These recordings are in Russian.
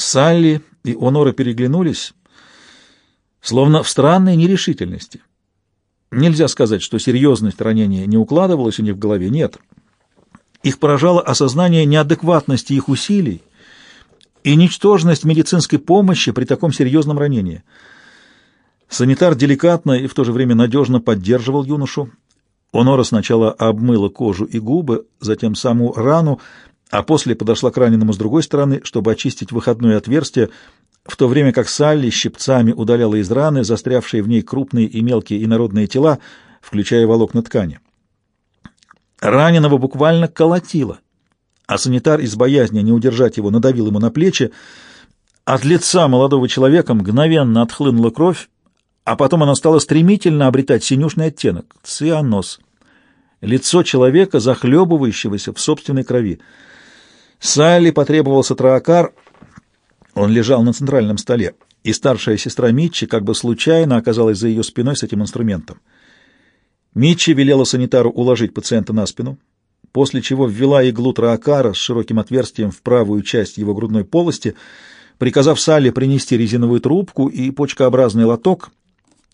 Салли и Онора переглянулись, словно в странной нерешительности. Нельзя сказать, что серьезность ранения не укладывалась у них в голове, нет. Их поражало осознание неадекватности их усилий и ничтожность медицинской помощи при таком серьезном ранении. Санитар деликатно и в то же время надежно поддерживал юношу. Онора сначала обмыла кожу и губы, затем саму рану, а после подошла к раненому с другой стороны, чтобы очистить выходное отверстие, в то время как Салли щипцами удаляла из раны застрявшие в ней крупные и мелкие инородные тела, включая волокна ткани. Раненого буквально колотило, а санитар из боязни не удержать его надавил ему на плечи. От лица молодого человека мгновенно отхлынула кровь, а потом она стала стремительно обретать синюшный оттенок — цианоз. Лицо человека, захлебывающегося в собственной крови. Салли потребовался троакар — он лежал на центральном столе, и старшая сестра Митчи как бы случайно оказалась за ее спиной с этим инструментом. Митчи велела санитару уложить пациента на спину, после чего ввела иглу троакара с широким отверстием в правую часть его грудной полости, приказав Салли принести резиновую трубку и почкообразный лоток,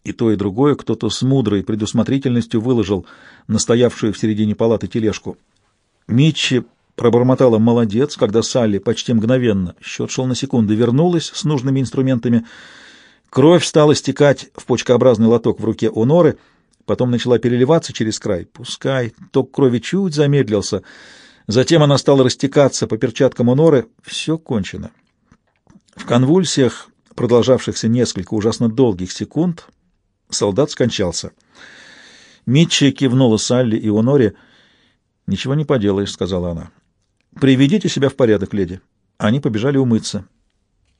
и то, и другое кто-то с мудрой предусмотрительностью выложил на стоявшую в середине палаты тележку. Митчи Пробормотала «молодец», когда Салли почти мгновенно, счет шел на секунды, вернулась с нужными инструментами. Кровь стала стекать в почкообразный лоток в руке у Норы, потом начала переливаться через край. Пускай, ток крови чуть замедлился. Затем она стала растекаться по перчаткам у Норы. Все кончено. В конвульсиях, продолжавшихся несколько ужасно долгих секунд, солдат скончался. Митчи кивнула Салли и Оноре. «Ничего не поделаешь», — сказала она. «Приведите себя в порядок, леди». Они побежали умыться.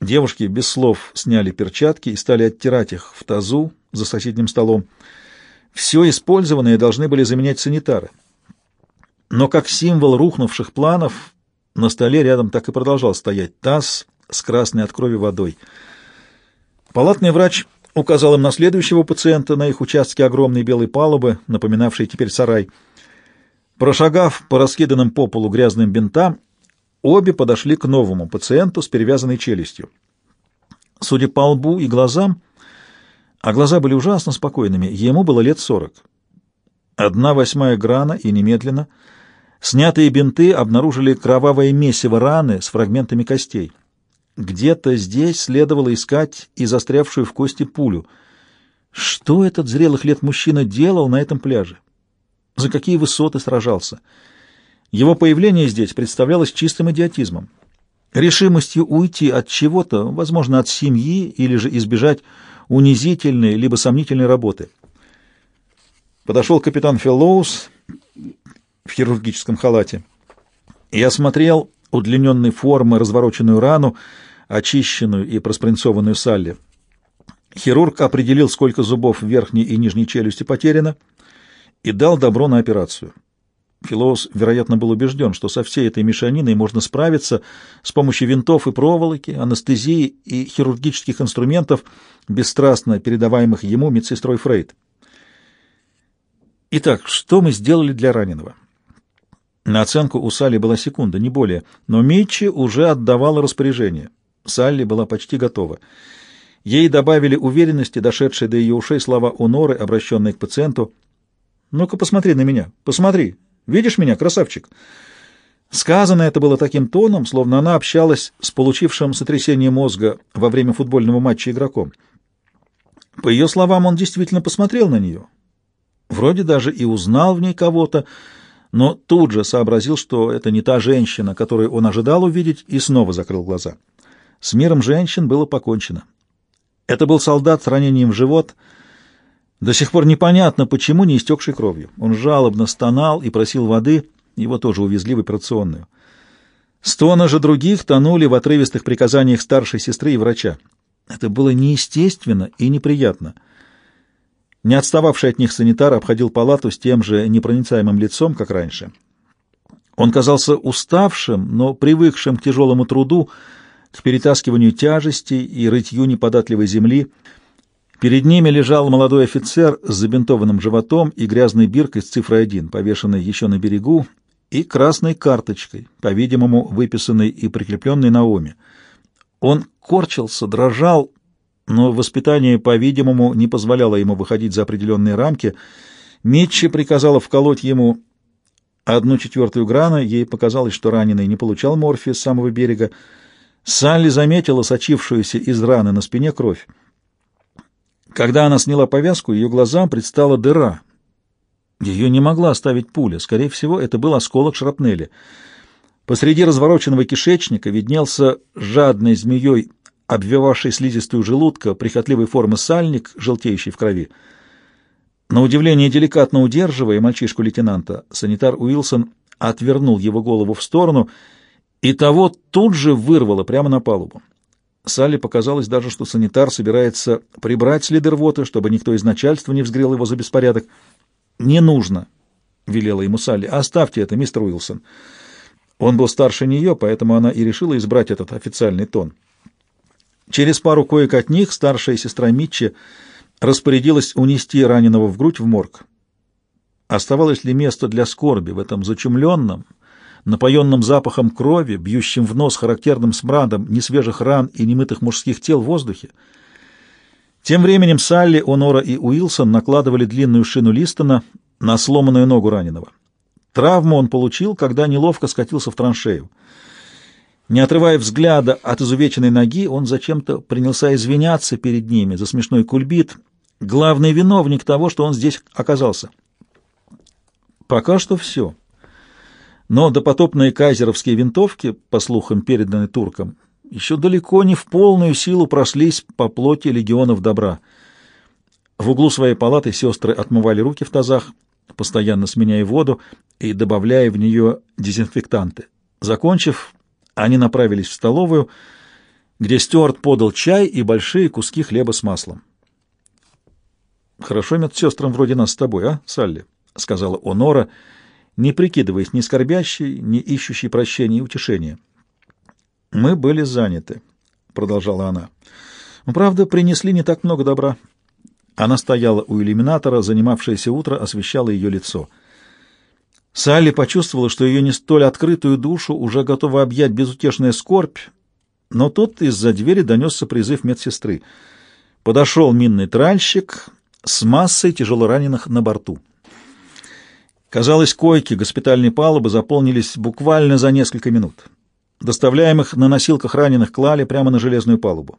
Девушки без слов сняли перчатки и стали оттирать их в тазу за соседним столом. Все использованное должны были заменять санитары. Но как символ рухнувших планов на столе рядом так и продолжал стоять таз с красной от крови водой. Палатный врач указал им на следующего пациента на их участке огромной белой палубы, напоминавшей теперь сарай — Прошагав по раскиданным по полу грязным бинтам, обе подошли к новому пациенту с перевязанной челюстью. Судя по лбу и глазам, а глаза были ужасно спокойными, ему было лет сорок. Одна восьмая грана и немедленно. Снятые бинты обнаружили кровавое месиво раны с фрагментами костей. Где-то здесь следовало искать и застрявшую в кости пулю. Что этот зрелых лет мужчина делал на этом пляже? За какие высоты сражался. Его появление здесь представлялось чистым идиотизмом, решимостью уйти от чего-то, возможно, от семьи или же избежать унизительной либо сомнительной работы. Подошел капитан Феллоус в хирургическом халате и осмотрел удлиненной формы развороченную рану, очищенную и проспринцованную Салли. Хирург определил, сколько зубов в верхней и нижней челюсти потеряно, и дал добро на операцию. Филоус, вероятно, был убежден, что со всей этой мешаниной можно справиться с помощью винтов и проволоки, анестезии и хирургических инструментов, бесстрастно передаваемых ему медсестрой Фрейд. Итак, что мы сделали для раненого? На оценку у Салли была секунда, не более, но Митчи уже отдавала распоряжение. Салли была почти готова. Ей добавили уверенности, дошедшие до ее ушей слова Уноры, обращенные к пациенту — ну-ка посмотри на меня, посмотри. Видишь меня, красавчик?» Сказано это было таким тоном, словно она общалась с получившим сотрясение мозга во время футбольного матча игроком. По ее словам, он действительно посмотрел на нее. Вроде даже и узнал в ней кого-то, но тут же сообразил, что это не та женщина, которую он ожидал увидеть, и снова закрыл глаза. С миром женщин было покончено. Это был солдат с ранением в живот — до сих пор непонятно, почему не истекший кровью. Он жалобно стонал и просил воды, его тоже увезли в операционную. Стоны же других тонули в отрывистых приказаниях старшей сестры и врача. Это было неестественно и неприятно. Не отстававший от них санитар обходил палату с тем же непроницаемым лицом, как раньше. Он казался уставшим, но привыкшим к тяжелому труду, к перетаскиванию тяжестей и рытью неподатливой земли — Перед ними лежал молодой офицер с забинтованным животом и грязной биркой с цифрой 1, повешенной еще на берегу, и красной карточкой, по-видимому, выписанной и прикрепленной на оме. Он корчился, дрожал, но воспитание, по-видимому, не позволяло ему выходить за определенные рамки. Митчи приказала вколоть ему одну четвертую грана, ей показалось, что раненый не получал морфия с самого берега. Салли заметила сочившуюся из раны на спине кровь. Когда она сняла повязку, ее глазам предстала дыра. Ее не могла оставить пуля, скорее всего, это был осколок шрапнели. Посреди развороченного кишечника виднелся жадной змеей, обвивавший слизистую желудка, прихотливой формы сальник, желтеющий в крови. На удивление деликатно удерживая мальчишку-лейтенанта, санитар Уилсон отвернул его голову в сторону, и того тут же вырвало прямо на палубу. Салли показалось даже, что санитар собирается прибрать следы рвоты, чтобы никто из начальства не взгрел его за беспорядок. «Не нужно», — велела ему Салли, — «оставьте это, мистер Уилсон». Он был старше нее, поэтому она и решила избрать этот официальный тон. Через пару коек от них старшая сестра Митчи распорядилась унести раненого в грудь в морг. Оставалось ли место для скорби в этом зачумленном, напоенном запахом крови, бьющим в нос характерным смрадом несвежих ран и немытых мужских тел в воздухе? Тем временем Салли, Онора и Уилсон накладывали длинную шину Листона на сломанную ногу раненого. Травму он получил, когда неловко скатился в траншею. Не отрывая взгляда от изувеченной ноги, он зачем-то принялся извиняться перед ними за смешной кульбит, главный виновник того, что он здесь оказался. Пока что все. Но допотопные кайзеровские винтовки, по слухам переданные туркам, еще далеко не в полную силу прослись по плоти легионов добра. В углу своей палаты сестры отмывали руки в тазах, постоянно сменяя воду и добавляя в нее дезинфектанты. Закончив, они направились в столовую, где Стюарт подал чай и большие куски хлеба с маслом. «Хорошо медсестрам вроде нас с тобой, а, Салли?» — сказала Онора, не прикидываясь ни скорбящей, ни ищущей прощения и утешения. «Мы были заняты», — продолжала она. «Правда, принесли не так много добра». Она стояла у иллюминатора, занимавшееся утро освещало ее лицо — Салли почувствовала, что ее не столь открытую душу уже готова объять безутешная скорбь, но тут из-за двери донесся призыв медсестры. Подошел минный тральщик с массой тяжелораненых на борту. Казалось, койки госпитальной палубы заполнились буквально за несколько минут. Доставляемых на носилках раненых клали прямо на железную палубу.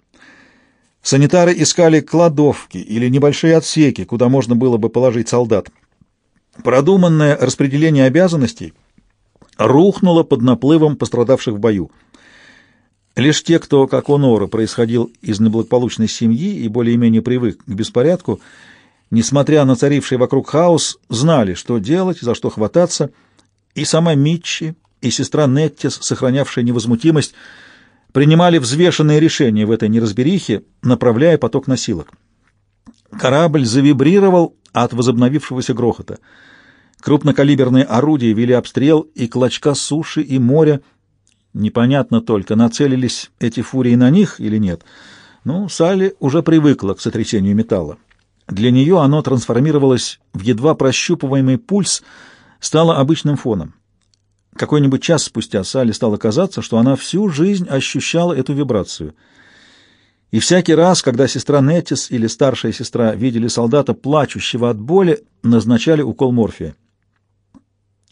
Санитары искали кладовки или небольшие отсеки, куда можно было бы положить солдат. Продуманное распределение обязанностей рухнуло под наплывом пострадавших в бою. Лишь те, кто, как Онора, происходил из неблагополучной семьи и более-менее привык к беспорядку, несмотря на царивший вокруг хаос, знали, что делать, за что хвататься, и сама Митчи, и сестра Неттис, сохранявшая невозмутимость, принимали взвешенные решения в этой неразберихе, направляя поток носилок. Корабль завибрировал от возобновившегося грохота. Крупнокалиберные орудия вели обстрел и клочка суши, и моря. Непонятно только, нацелились эти фурии на них или нет. Ну, Салли уже привыкла к сотрясению металла. Для нее оно трансформировалось в едва прощупываемый пульс, стало обычным фоном. Какой-нибудь час спустя Салли стало казаться, что она всю жизнь ощущала эту вибрацию — и всякий раз, когда сестра Неттис или старшая сестра видели солдата, плачущего от боли, назначали укол морфия.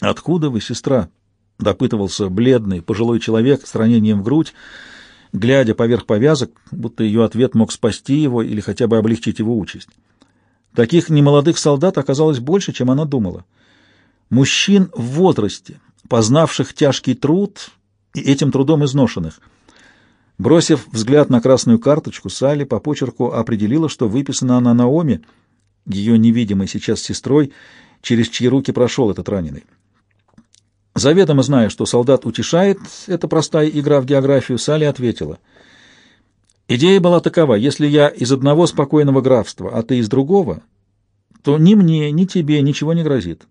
«Откуда вы, сестра?» — допытывался бледный пожилой человек с ранением в грудь, глядя поверх повязок, будто ее ответ мог спасти его или хотя бы облегчить его участь. Таких немолодых солдат оказалось больше, чем она думала. Мужчин в возрасте, познавших тяжкий труд и этим трудом изношенных — Бросив взгляд на красную карточку, Салли по почерку определила, что выписана она Наоми, ее невидимой сейчас сестрой, через чьи руки прошел этот раненый. Заведомо зная, что солдат утешает, это простая игра в географию, Салли ответила. Идея была такова, если я из одного спокойного графства, а ты из другого, то ни мне, ни тебе ничего не грозит.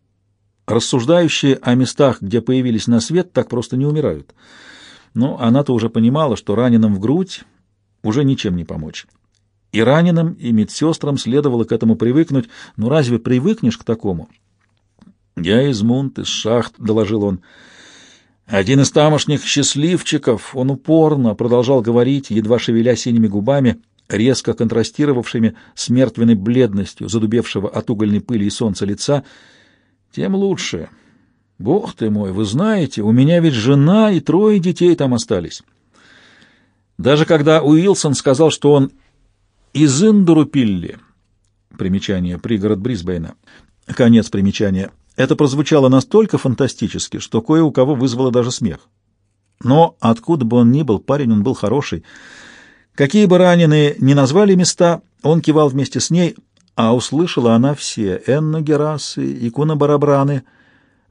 Рассуждающие о местах, где появились на свет, так просто не умирают. Но она-то уже понимала, что раненым в грудь уже ничем не помочь. И раненым, и медсестрам следовало к этому привыкнуть. Ну разве привыкнешь к такому? «Я из Мунт, из шахт», — доложил он. Один из тамошних счастливчиков, он упорно продолжал говорить, едва шевеля синими губами, резко контрастировавшими с мертвенной бледностью задубевшего от угольной пыли и солнца лица, тем лучше. Бог ты мой, вы знаете, у меня ведь жена и трое детей там остались. Даже когда Уилсон сказал, что он из Индурупилли, примечание, пригород Брисбейна, конец примечания, это прозвучало настолько фантастически, что кое у кого вызвало даже смех. Но откуда бы он ни был, парень он был хороший. Какие бы раненые ни назвали места, он кивал вместе с ней, а услышала она все — Энна Герасы, Икуна Барабраны,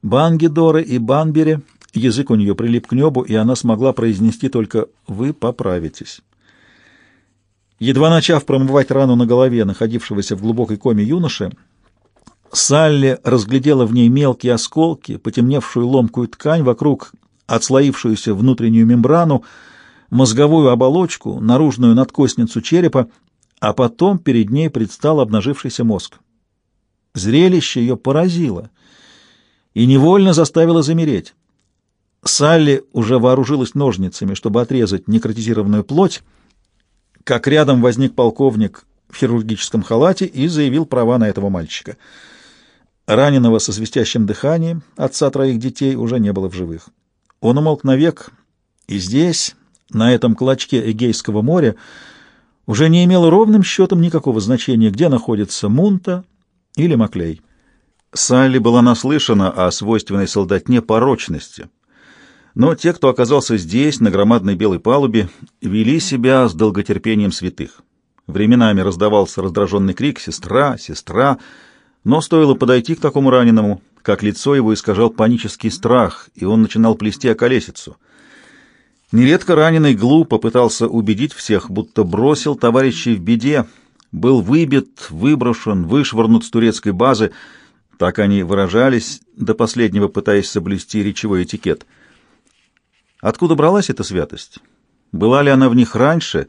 Бангидоры и Банбери. Язык у нее прилип к небу, и она смогла произнести только «Вы поправитесь». Едва начав промывать рану на голове находившегося в глубокой коме юноши, Салли разглядела в ней мелкие осколки, потемневшую ломкую ткань вокруг, отслоившуюся внутреннюю мембрану, мозговую оболочку, наружную надкостницу черепа, а потом перед ней предстал обнажившийся мозг. Зрелище ее поразило и невольно заставило замереть. Салли уже вооружилась ножницами, чтобы отрезать некротизированную плоть, как рядом возник полковник в хирургическом халате и заявил права на этого мальчика — Раненого со свистящим дыханием отца троих детей уже не было в живых. Он умолк навек, и здесь, на этом клочке Эгейского моря, уже не имело ровным счетом никакого значения, где находится Мунта или Маклей. Салли была наслышана о свойственной солдатне порочности, но те, кто оказался здесь, на громадной белой палубе, вели себя с долготерпением святых. Временами раздавался раздраженный крик «Сестра! Сестра!» Но стоило подойти к такому раненому, как лицо его искажал панический страх, и он начинал плести околесицу. Нередко раненый глупо пытался убедить всех, будто бросил товарищей в беде, был выбит, выброшен, вышвырнут с турецкой базы, так они выражались, до последнего пытаясь соблюсти речевой этикет. Откуда бралась эта святость? Была ли она в них раньше?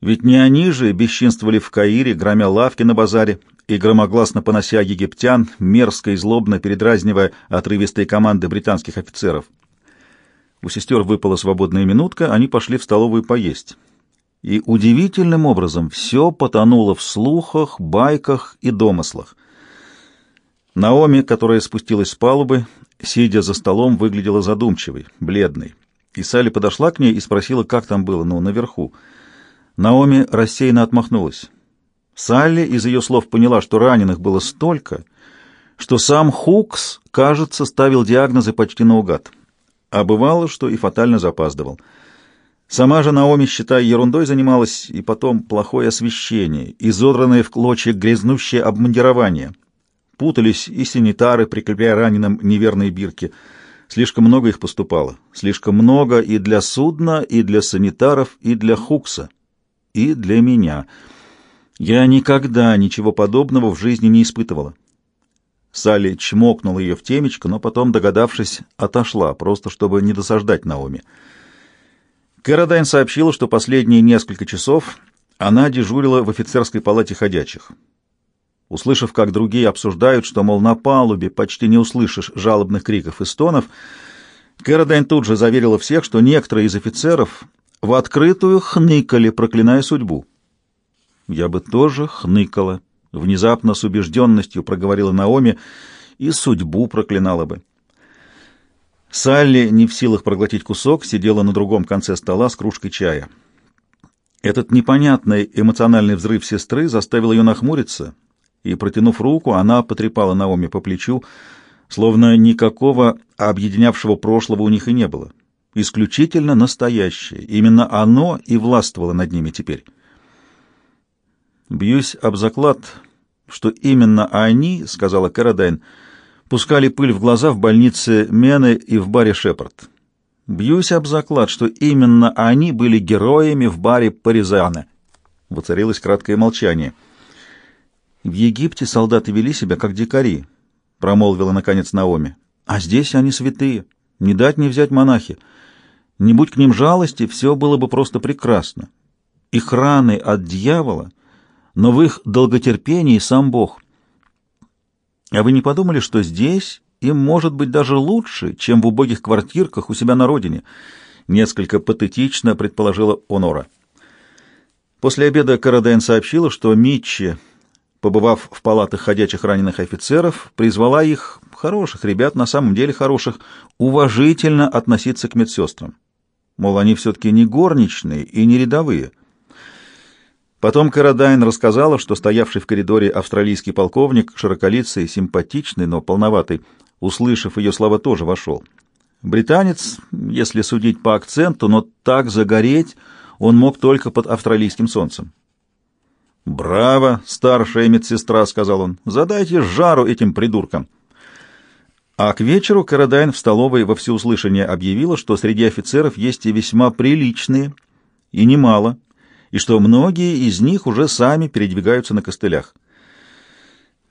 Ведь не они же бесчинствовали в Каире, громя лавки на базаре, и громогласно понося египтян, мерзко и злобно передразнивая отрывистые команды британских офицеров. У сестер выпала свободная минутка, они пошли в столовую поесть. И удивительным образом все потонуло в слухах, байках и домыслах. Наоми, которая спустилась с палубы, сидя за столом, выглядела задумчивой, бледной. И Салли подошла к ней и спросила, как там было, ну, наверху. Наоми рассеянно отмахнулась. Салли из ее слов поняла, что раненых было столько, что сам Хукс, кажется, ставил диагнозы почти наугад. А бывало, что и фатально запаздывал. Сама же Наоми, считая ерундой, занималась, и потом плохое освещение, изодранное в клочья грязнущее обмундирование. Путались и санитары, прикрепляя раненым неверные бирки. Слишком много их поступало. Слишком много и для судна, и для санитаров, и для Хукса, и для меня — я никогда ничего подобного в жизни не испытывала. Салли чмокнула ее в темечко, но потом, догадавшись, отошла, просто чтобы не досаждать Наоми. Кэродайн сообщила, что последние несколько часов она дежурила в офицерской палате ходячих. Услышав, как другие обсуждают, что, мол, на палубе почти не услышишь жалобных криков и стонов, Кэродайн тут же заверила всех, что некоторые из офицеров в открытую хныкали, проклиная судьбу. Я бы тоже хныкала. Внезапно с убежденностью проговорила Наоми и судьбу проклинала бы. Салли, не в силах проглотить кусок, сидела на другом конце стола с кружкой чая. Этот непонятный эмоциональный взрыв сестры заставил ее нахмуриться, и, протянув руку, она потрепала Наоми по плечу, словно никакого объединявшего прошлого у них и не было. Исключительно настоящее. Именно оно и властвовало над ними теперь. «Бьюсь об заклад, что именно они, — сказала Карадайн, — пускали пыль в глаза в больнице Мены и в баре Шепард. Бьюсь об заклад, что именно они были героями в баре Паризана». Воцарилось краткое молчание. «В Египте солдаты вели себя как дикари», — промолвила, наконец, Наоми. «А здесь они святые, не дать не взять монахи. Не будь к ним жалости, все было бы просто прекрасно. Их раны от дьявола но в их долготерпении сам Бог. А вы не подумали, что здесь им может быть даже лучше, чем в убогих квартирках у себя на родине, несколько патетично предположила Онора. После обеда Карадайн сообщила, что Митчи, побывав в палатах ходячих раненых офицеров, призвала их, хороших ребят, на самом деле хороших, уважительно относиться к медсестрам. Мол, они все-таки не горничные и не рядовые. Потом Карадайн рассказала, что стоявший в коридоре австралийский полковник, широколицый, симпатичный, но полноватый, услышав ее слова, тоже вошел. Британец, если судить по акценту, но так загореть он мог только под австралийским солнцем. «Браво, старшая медсестра», — сказал он, — «задайте жару этим придуркам». А к вечеру Карадайн в столовой во всеуслышание объявила, что среди офицеров есть и весьма приличные, и немало, и что многие из них уже сами передвигаются на костылях.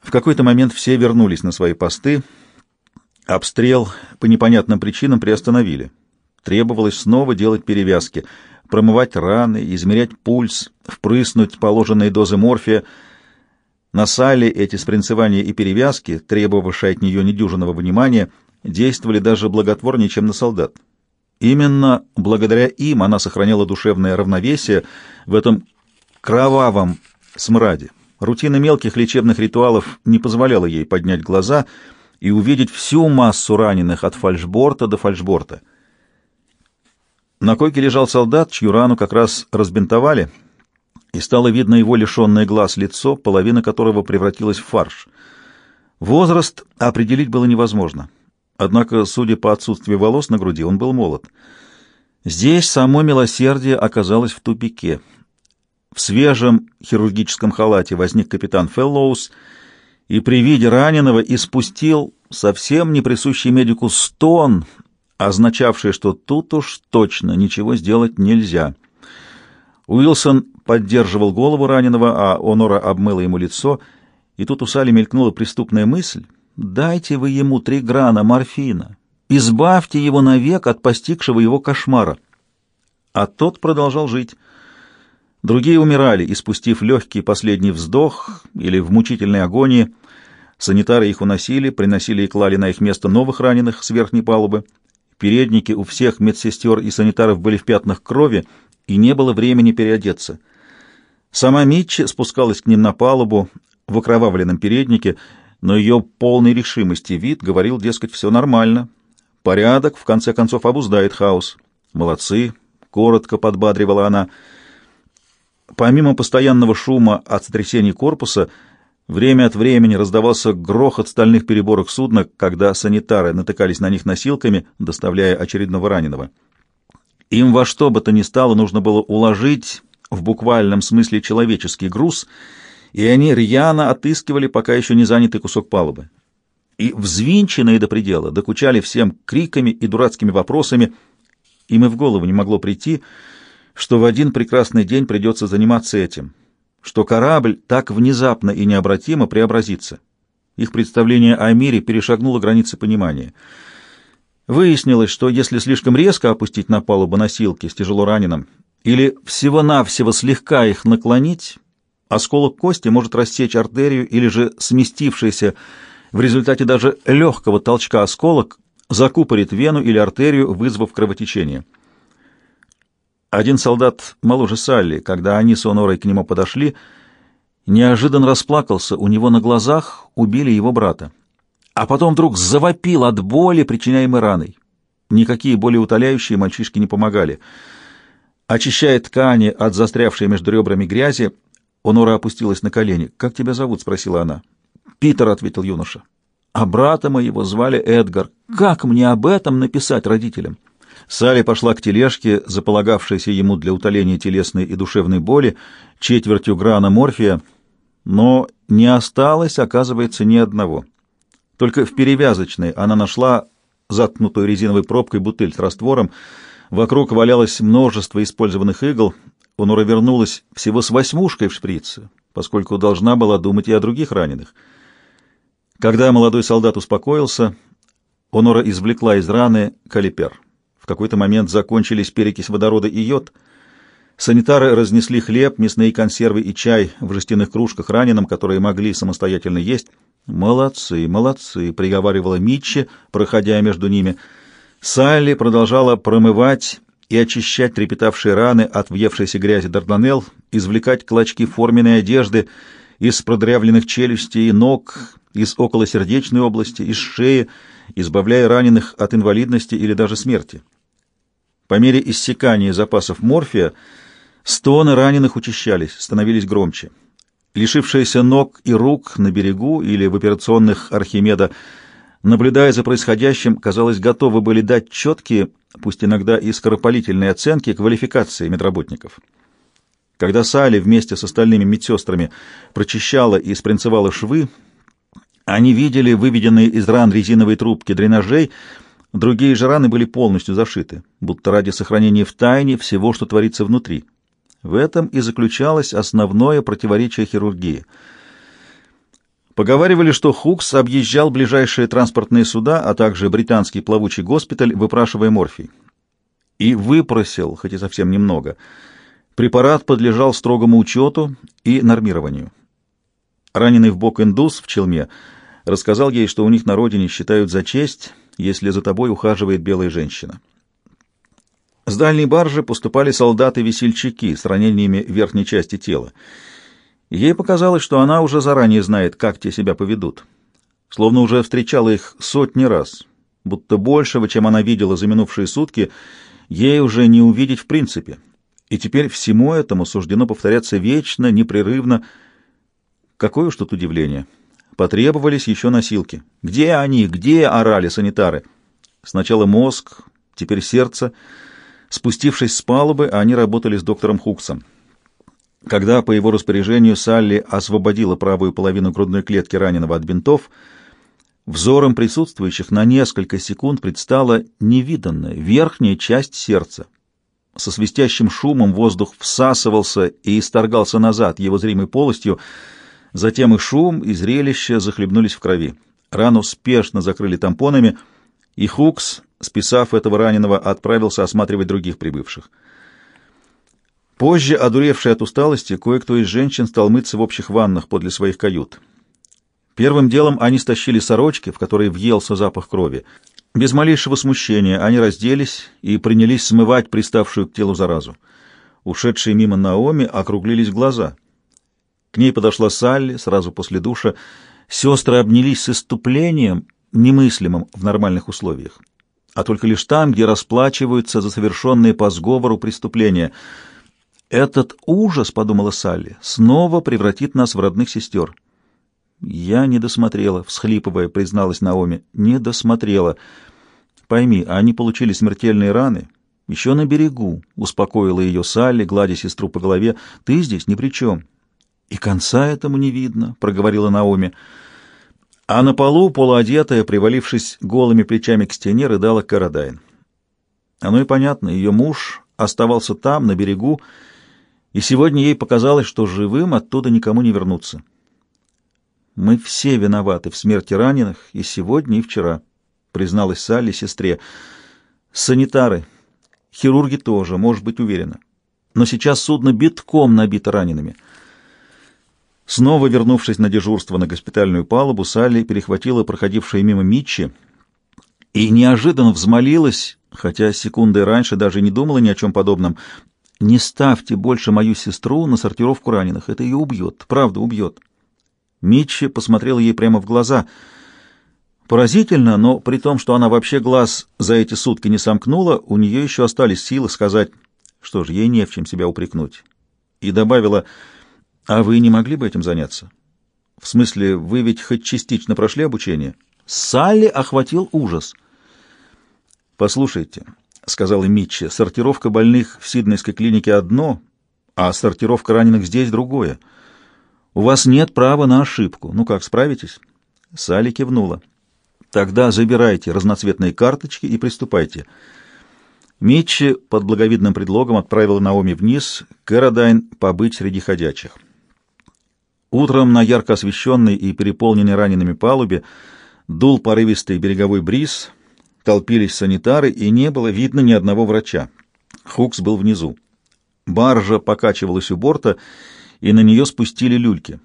В какой-то момент все вернулись на свои посты, обстрел по непонятным причинам приостановили. Требовалось снова делать перевязки — промывать раны, измерять пульс, впрыснуть положенные дозы морфия. На сале эти спринцевания и перевязки, требовавшие от нее недюжинного внимания, действовали даже благотворнее, чем на солдат. Именно благодаря им она сохраняла душевное равновесие в этом кровавом смраде. Рутина мелких лечебных ритуалов не позволяла ей поднять глаза и увидеть всю массу раненых от фальшборта до фальшборта — на койке лежал солдат, чью рану как раз разбинтовали, и стало видно его лишенное глаз лицо, половина которого превратилась в фарш. Возраст определить было невозможно. Однако, судя по отсутствию волос на груди, он был молод. Здесь само милосердие оказалось в тупике. В свежем хирургическом халате возник капитан Феллоус и при виде раненого испустил совсем не присущий медику стон, означавшее, что тут уж точно ничего сделать нельзя. Уилсон поддерживал голову раненого, а Онора обмыла ему лицо, и тут у Сали мелькнула преступная мысль «Дайте вы ему три грана морфина, избавьте его навек от постигшего его кошмара». А тот продолжал жить. Другие умирали, испустив легкий последний вздох или в мучительной агонии. Санитары их уносили, приносили и клали на их место новых раненых с верхней палубы. Передники у всех медсестер и санитаров были в пятнах крови, и не было времени переодеться. Сама Митчи спускалась к ним на палубу в окровавленном переднике, но ее полной решимости вид говорил, дескать, все нормально. Порядок, в конце концов, обуздает хаос. «Молодцы!» — коротко подбадривала она. Помимо постоянного шума от сотрясений корпуса — Время от времени раздавался грохот стальных переборок судна, когда санитары натыкались на них носилками, доставляя очередного раненого. Им во что бы то ни стало нужно было уложить в буквальном смысле человеческий груз, и они рьяно отыскивали пока еще не занятый кусок палубы. И взвинченные до предела докучали всем криками и дурацкими вопросами, им и в голову не могло прийти, что в один прекрасный день придется заниматься этим — что корабль так внезапно и необратимо преобразится. Их представление о мире перешагнуло границы понимания. Выяснилось, что если слишком резко опустить на палубу носилки с тяжело раненым или всего-навсего слегка их наклонить, осколок кости может рассечь артерию или же сместившийся в результате даже легкого толчка осколок закупорит вену или артерию, вызвав кровотечение. Один солдат моложе Салли, когда они с Онорой к нему подошли, неожиданно расплакался, у него на глазах убили его брата. А потом вдруг завопил от боли, причиняемой раной. Никакие более утоляющие мальчишки не помогали. Очищая ткани от застрявшей между ребрами грязи, Онора опустилась на колени. «Как тебя зовут?» — спросила она. «Питер», — ответил юноша. «А брата моего звали Эдгар. Как мне об этом написать родителям?» Салли пошла к тележке, заполагавшейся ему для утоления телесной и душевной боли, четвертью грана морфия, но не осталось, оказывается, ни одного. Только в перевязочной она нашла заткнутую резиновой пробкой бутыль с раствором, вокруг валялось множество использованных игл, Онора вернулась всего с восьмушкой в шприце, поскольку должна была думать и о других раненых. Когда молодой солдат успокоился, Онора извлекла из раны калипер — в какой-то момент закончились перекись водорода и йод. Санитары разнесли хлеб, мясные консервы и чай в жестяных кружках раненым, которые могли самостоятельно есть. «Молодцы, молодцы», — приговаривала Митчи, проходя между ними. Салли продолжала промывать и очищать трепетавшие раны от въевшейся грязи Дарданелл, извлекать клочки форменной одежды из продрявленных челюстей и ног, из околосердечной области, из шеи, избавляя раненых от инвалидности или даже смерти. По мере иссякания запасов морфия стоны раненых учащались, становились громче. Лишившиеся ног и рук на берегу или в операционных Архимеда, наблюдая за происходящим, казалось, готовы были дать четкие, пусть иногда и скоропалительные оценки квалификации медработников. Когда Салли вместе с остальными медсестрами прочищала и спринцевала швы, они видели выведенные из ран резиновые трубки дренажей, другие же раны были полностью зашиты, будто ради сохранения в тайне всего, что творится внутри. В этом и заключалось основное противоречие хирургии. Поговаривали, что Хукс объезжал ближайшие транспортные суда, а также британский плавучий госпиталь, выпрашивая морфий. И выпросил, хоть и совсем немного. Препарат подлежал строгому учету и нормированию. Раненый в бок индус в челме рассказал ей, что у них на родине считают за честь, если за тобой ухаживает белая женщина. С дальней баржи поступали солдаты-весельчаки с ранениями верхней части тела. Ей показалось, что она уже заранее знает, как те себя поведут. Словно уже встречала их сотни раз, будто большего, чем она видела за минувшие сутки, ей уже не увидеть в принципе. И теперь всему этому суждено повторяться вечно, непрерывно. Какое уж тут удивление. Потребовались еще носилки. Где они? Где орали санитары? Сначала мозг, теперь сердце — Спустившись с палубы, они работали с доктором Хуксом. Когда по его распоряжению Салли освободила правую половину грудной клетки раненого от бинтов, взором присутствующих на несколько секунд предстала невиданная верхняя часть сердца. Со свистящим шумом воздух всасывался и исторгался назад его зримой полостью, затем и шум, и зрелище захлебнулись в крови. Рану спешно закрыли тампонами, и Хукс списав этого раненого, отправился осматривать других прибывших. Позже, одуревший от усталости, кое-кто из женщин стал мыться в общих ваннах подле своих кают. Первым делом они стащили сорочки, в которые въелся запах крови. Без малейшего смущения они разделись и принялись смывать приставшую к телу заразу. Ушедшие мимо Наоми округлились глаза. К ней подошла Салли сразу после душа. Сестры обнялись с иступлением, немыслимым в нормальных условиях а только лишь там, где расплачиваются за совершенные по сговору преступления. «Этот ужас, — подумала Салли, — снова превратит нас в родных сестер». «Я не досмотрела», — всхлипывая, призналась Наоми. «Не досмотрела. Пойми, они получили смертельные раны. Еще на берегу», — успокоила ее Салли, гладя сестру по голове. «Ты здесь ни при чем». «И конца этому не видно», — проговорила Наоми. А на полу, полуодетая, привалившись голыми плечами к стене, рыдала Карадайн. Оно и понятно, ее муж оставался там, на берегу, и сегодня ей показалось, что живым оттуда никому не вернуться. «Мы все виноваты в смерти раненых и сегодня, и вчера», — призналась Салли сестре. «Санитары, хирурги тоже, может быть, уверена. Но сейчас судно битком набито ранеными». Снова вернувшись на дежурство на госпитальную палубу, Салли перехватила проходившие мимо Митчи и неожиданно взмолилась, хотя секундой раньше даже не думала ни о чем подобном. «Не ставьте больше мою сестру на сортировку раненых, это ее убьет, правда убьет». Митчи посмотрела ей прямо в глаза. Поразительно, но при том, что она вообще глаз за эти сутки не сомкнула, у нее еще остались силы сказать, что ж, ей не в чем себя упрекнуть. И добавила... А вы не могли бы этим заняться? В смысле, вы ведь хоть частично прошли обучение? Салли охватил ужас. Послушайте, сказала Митчи, сортировка больных в Сиднейской клинике одно, а сортировка раненых здесь другое. У вас нет права на ошибку. Ну как, справитесь? Салли кивнула. Тогда забирайте разноцветные карточки и приступайте. Митчи под благовидным предлогом отправила Наоми вниз, Кэродайн побыть среди ходячих. Утром на ярко освещенной и переполненной ранеными палубе дул порывистый береговой бриз, толпились санитары, и не было видно ни одного врача. Хукс был внизу. Баржа покачивалась у борта, и на нее спустили люльки.